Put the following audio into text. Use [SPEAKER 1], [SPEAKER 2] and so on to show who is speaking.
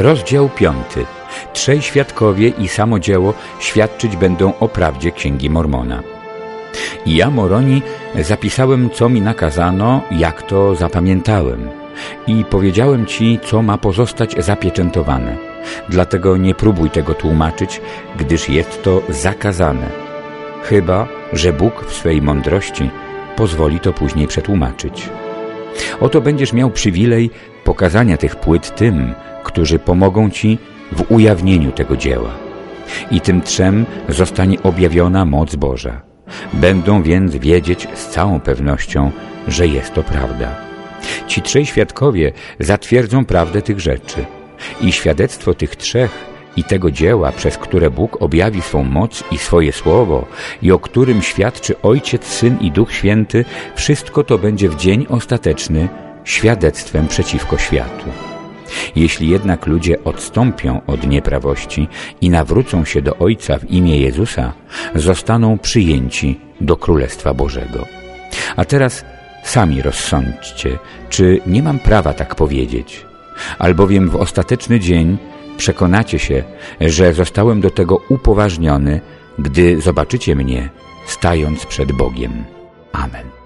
[SPEAKER 1] Rozdział piąty. Trzej świadkowie i samo dzieło świadczyć będą o prawdzie Księgi Mormona. I ja, Moroni, zapisałem, co mi nakazano, jak to zapamiętałem. I powiedziałem ci, co ma pozostać zapieczętowane. Dlatego nie próbuj tego tłumaczyć, gdyż jest to zakazane. Chyba, że Bóg w swej mądrości pozwoli to później przetłumaczyć. Oto będziesz miał przywilej pokazania tych płyt tym, którzy pomogą Ci w ujawnieniu tego dzieła. I tym trzem zostanie objawiona moc Boża. Będą więc wiedzieć z całą pewnością, że jest to prawda. Ci trzej świadkowie zatwierdzą prawdę tych rzeczy i świadectwo tych trzech i tego dzieła, przez które Bóg objawi swą moc i swoje słowo i o którym świadczy Ojciec, Syn i Duch Święty, wszystko to będzie w dzień ostateczny świadectwem przeciwko światu. Jeśli jednak ludzie odstąpią od nieprawości i nawrócą się do Ojca w imię Jezusa, zostaną przyjęci do Królestwa Bożego. A teraz sami rozsądźcie, czy nie mam prawa tak powiedzieć, albowiem w ostateczny dzień przekonacie się, że zostałem do tego upoważniony, gdy zobaczycie mnie, stając przed Bogiem. Amen.